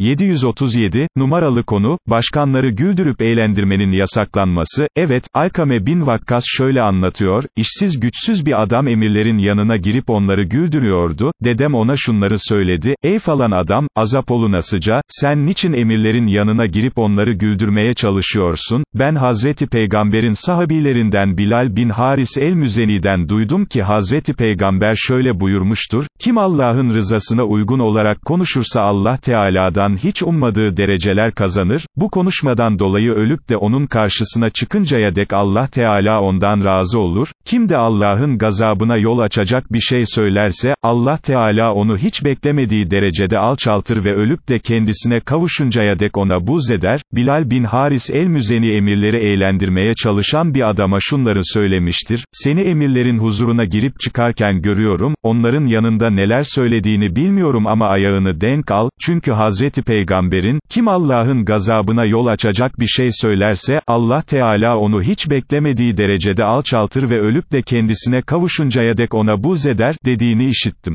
737, numaralı konu, başkanları güldürüp eğlendirmenin yasaklanması, evet, Alkame bin Vakkas şöyle anlatıyor, işsiz güçsüz bir adam emirlerin yanına girip onları güldürüyordu, dedem ona şunları söyledi, ey falan adam, azap olunasıca, sen niçin emirlerin yanına girip onları güldürmeye çalışıyorsun, ben Hazreti Peygamber'in sahabilerinden Bilal bin Haris el-Müzeni'den duydum ki Hazreti Peygamber şöyle buyurmuştur, kim Allah'ın rızasına uygun olarak konuşursa Allah Teala'dan hiç ummadığı dereceler kazanır, bu konuşmadan dolayı ölüp de onun karşısına çıkıncaya dek Allah Teala ondan razı olur, kim de Allah'ın gazabına yol açacak bir şey söylerse, Allah Teala onu hiç beklemediği derecede alçaltır ve ölüp de kendisine kavuşuncaya dek ona buz eder, Bilal bin Haris el-Müzeni emirleri eğlendirmeye çalışan bir adama şunları söylemiştir, seni emirlerin huzuruna girip çıkarken görüyorum, onların yanında neler söylediğini bilmiyorum ama ayağını denk al, çünkü Hazreti Peygamber'in, kim Allah'ın gazabına yol açacak bir şey söylerse, Allah Teala onu hiç beklemediği derecede alçaltır ve ölüp de kendisine kavuşuncaya dek ona buz eder, dediğini işittim.